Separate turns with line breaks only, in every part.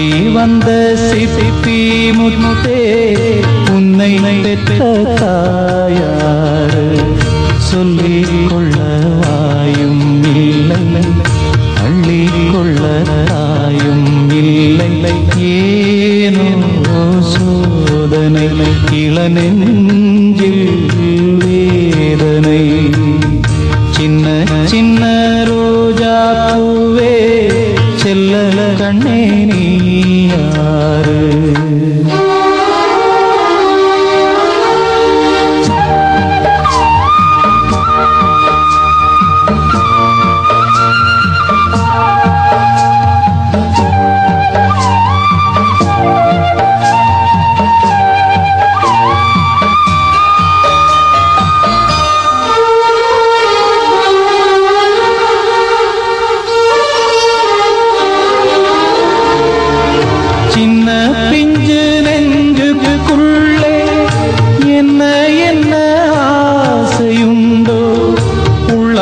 போய் வந்த சிப்பி முத்தே உன்னை பெற்ற தாயாரு. சொல்லிக் கொள்ள வாயும் இல்லை அள்ளி கொள்ள தாயும் இல்லை. ஏனோ சோதனை இளநெஞ்சில் வேதனை. சின்ன சின்ன செல்லல கண்ணே நீயா?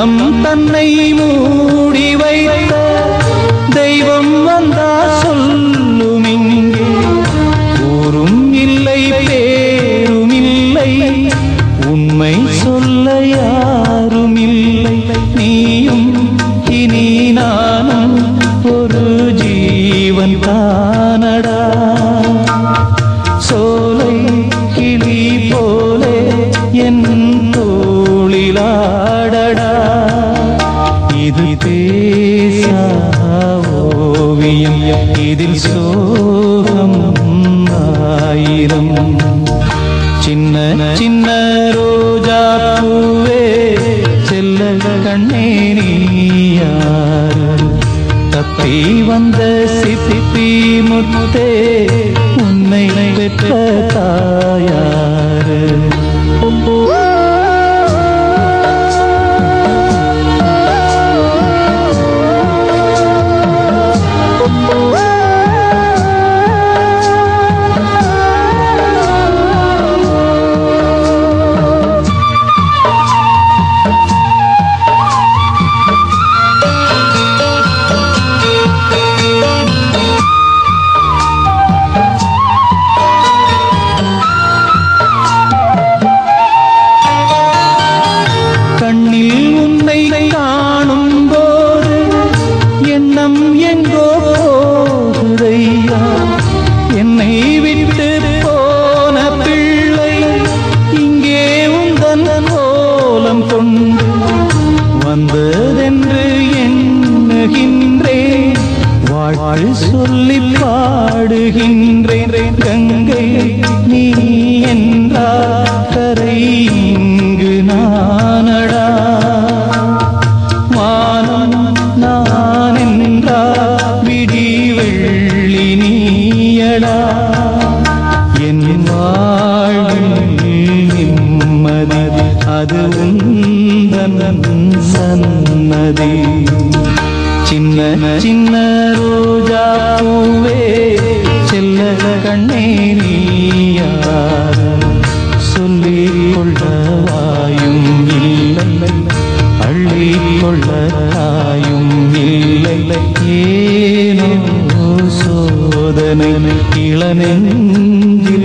உள்ளம் தன்னை மூ ஓவியம் இதில் சோகம் ஆயிரம் சின்ன சின்ன ரோஜா பூவே செல்ல கண்ணே நீயார் தப்பி வந்த சிப்பி முத்தே உன்னை பெற்ற தாயார் உன்னை காணும் போது எண்ணம் எங்கோ போகுதையா? என்னை விட்டு போன பிள்ளை இங்கே உந்தன் கோலம் கொண்டு வந்ததென்று எண்ணுகின்றேன். வாழ் சொல்லி பாடுகின்றேன். கங்கை நிம்மதி அது உந்தன் சன்னதி சின்ன சின்ன ரோஜா பூவே செல்ல கண்ணே நீ யாரு சொல்லிக் கொள்ள வாயும் இல்லை அள்ளி கொள்ள தாயும் இல்லை ஏனோ சோதனை இளநெஞ்சு